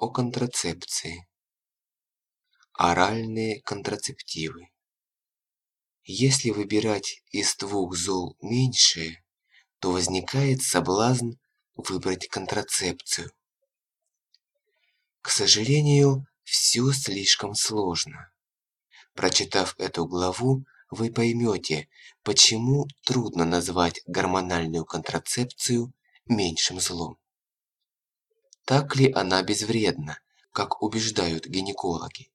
о контрацепции. Оральные контрацептивы. Если выбирать из двух зол меньшее, то возникает соблазн выбрать контрацепцию. К сожалению, все слишком сложно. Прочитав эту главу, вы поймете, почему трудно назвать гормональную контрацепцию меньшим злом. Так ли она безвредна, как убеждают гинекологи?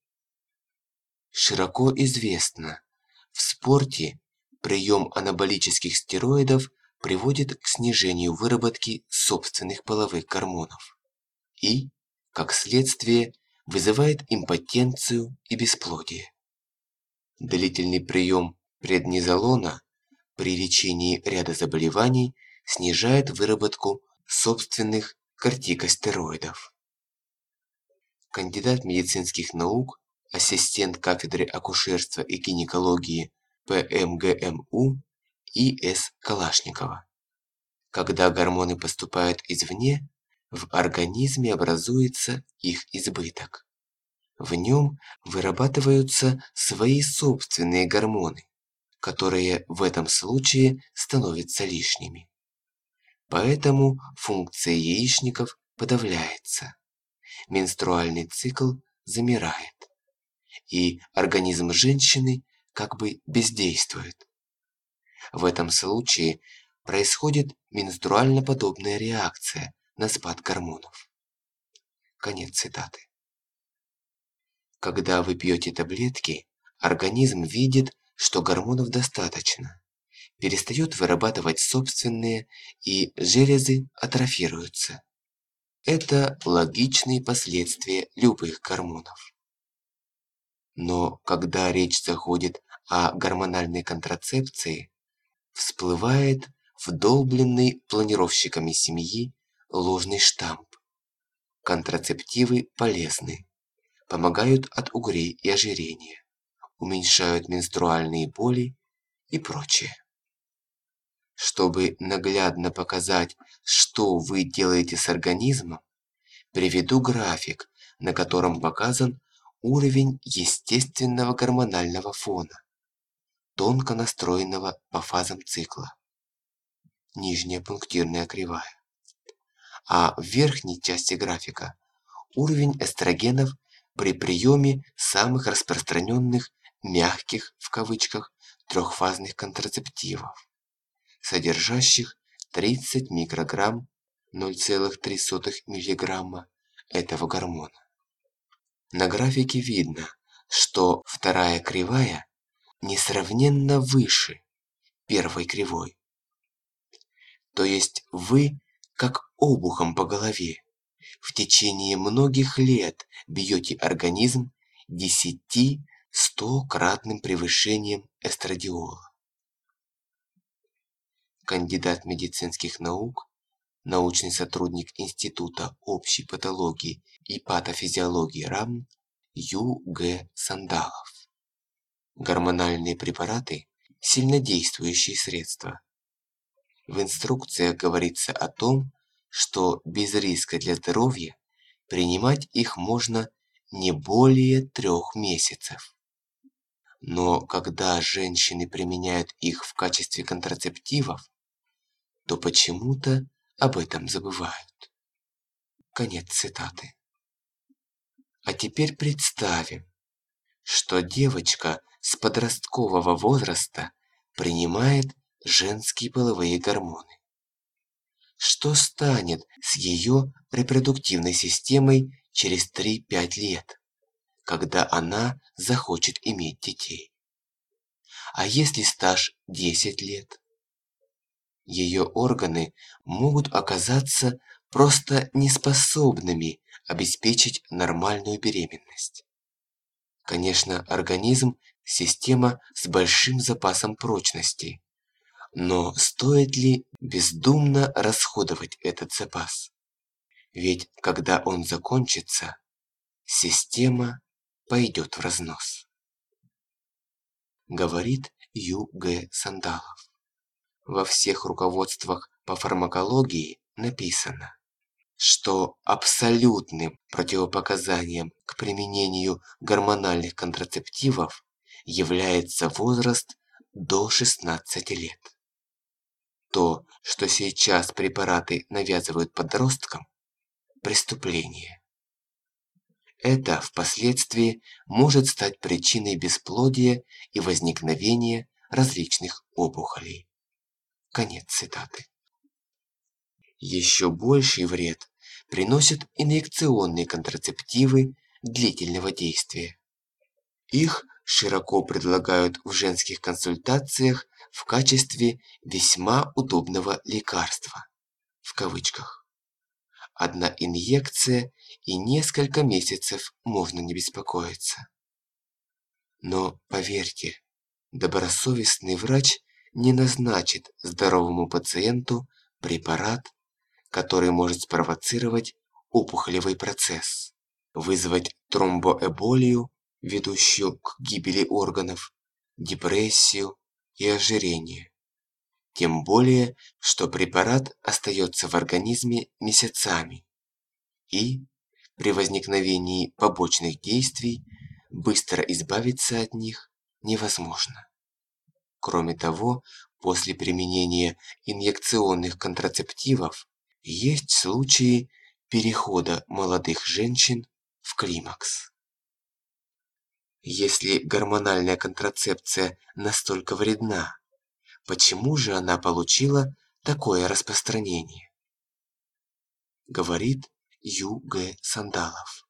Широко известно, в спорте прием анаболических стероидов приводит к снижению выработки собственных половых гормонов и, как следствие, вызывает импотенцию и бесплодие. Длительный прием преднизолона при лечении ряда заболеваний снижает выработку собственных кортикостероидов. Кандидат медицинских наук, ассистент кафедры акушерства и гинекологии ПМГМУ И.С. Калашникова. Когда гормоны поступают извне, в организме образуется их избыток. В нем вырабатываются свои собственные гормоны, которые в этом случае становятся лишними. Поэтому функция яичников подавляется. Менструальный цикл замирает. И организм женщины как бы бездействует. В этом случае происходит менструально-подобная реакция на спад гормонов. Конец цитаты. Когда вы пьете таблетки, организм видит, что гормонов достаточно, перестает вырабатывать собственные, и железы атрофируются. Это логичные последствия любых гормонов. Но когда речь заходит о гормональной контрацепции, всплывает вдолбленный планировщиками семьи ложный штамп. Контрацептивы полезны, помогают от угрей и ожирения, уменьшают менструальные боли и прочее. Чтобы наглядно показать, что вы делаете с организмом, приведу график, на котором показан уровень естественного гормонального фона, тонко настроенного по фазам цикла. Нижняя пунктирная кривая. А в верхней части графика уровень эстрогенов при приеме самых распространенных «мягких» в кавычках трехфазных контрацептивов содержащих 30 микрограмм 0,3 миллиграмма этого гормона. На графике видно, что вторая кривая несравненно выше первой кривой. То есть вы, как обухом по голове, в течение многих лет бьете организм 10-100-кратным превышением эстрадиола кандидат медицинских наук, научный сотрудник Института общей патологии и патофизиологии РАМ Ю. Г. Сандалов. Гормональные препараты – сильнодействующие средства. В инструкциях говорится о том, что без риска для здоровья принимать их можно не более трех месяцев. Но когда женщины применяют их в качестве контрацептивов, то почему-то об этом забывают. Конец цитаты. А теперь представим, что девочка с подросткового возраста принимает женские половые гормоны. Что станет с ее репродуктивной системой через 3-5 лет, когда она захочет иметь детей? А если стаж 10 лет? Ее органы могут оказаться просто неспособными обеспечить нормальную беременность. Конечно, организм – система с большим запасом прочности. Но стоит ли бездумно расходовать этот запас? Ведь когда он закончится, система пойдет в разнос. Говорит Ю. Г. Сандалов. Во всех руководствах по фармакологии написано что абсолютным противопоказанием к применению гормональных контрацептивов является возраст до 16 лет. То, что сейчас препараты навязывают подросткам – преступление. Это впоследствии может стать причиной бесплодия и возникновения различных опухолей. Конец цитаты. Еще больший вред приносят инъекционные контрацептивы длительного действия. Их широко предлагают в женских консультациях в качестве весьма удобного лекарства. В кавычках. Одна инъекция и несколько месяцев можно не беспокоиться. Но поверьте, добросовестный врач не назначит здоровому пациенту препарат, который может спровоцировать опухолевый процесс, вызвать тромбоэболию, ведущую к гибели органов, депрессию и ожирение. Тем более, что препарат остается в организме месяцами и, при возникновении побочных действий, быстро избавиться от них невозможно. Кроме того, после применения инъекционных контрацептивов есть случаи перехода молодых женщин в климакс. Если гормональная контрацепция настолько вредна, почему же она получила такое распространение? Говорит Ю. Г. Сандалов.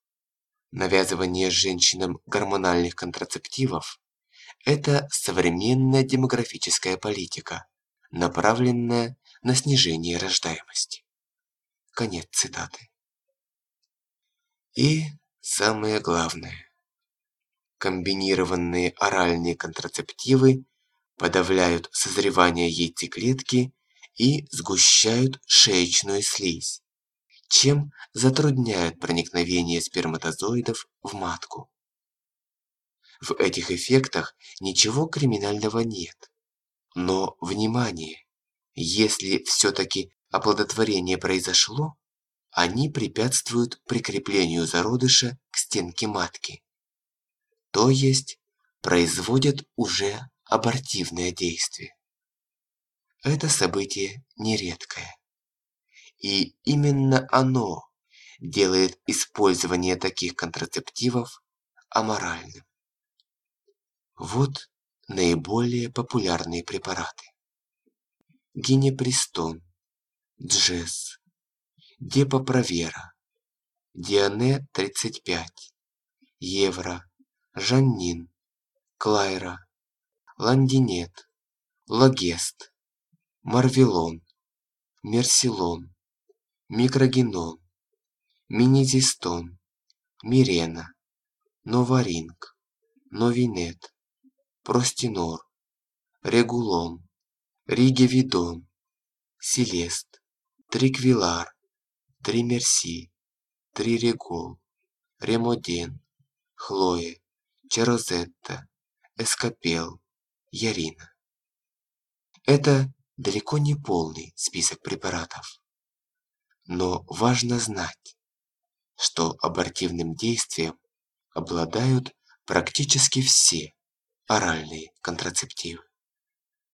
Навязывание женщинам гормональных контрацептивов – это современная демографическая политика, направленная на снижение рождаемости. Конец цитаты. И самое главное. Комбинированные оральные контрацептивы подавляют созревание яйцеклетки и сгущают шеечную слизь, чем затрудняют проникновение сперматозоидов в матку. В этих эффектах ничего криминального нет. Но, внимание, если все-таки оплодотворение произошло, они препятствуют прикреплению зародыша к стенке матки. То есть производят уже абортивное действие. Это событие нередкое. И именно оно делает использование таких контрацептивов аморальным. Вот наиболее популярные препараты. Гинепристон, Джесс, Депо-Провера, Диане-35, Евро, Жаннин, Клайра, Ландинет, Лагест, Марвелон, Мерсилон, Микрогенон, Минизистон, Мирена, Новаринг, Новинет, Простинор, Регулон, Ригевидон, Селест, Триквилар, Тримерси, Трирегол, Ремоден, Хлоя, Чарозетта, Эскапел, Ярина. Это далеко не полный список препаратов. Но важно знать, что абортивным действием обладают практически все оральные контрацептивы.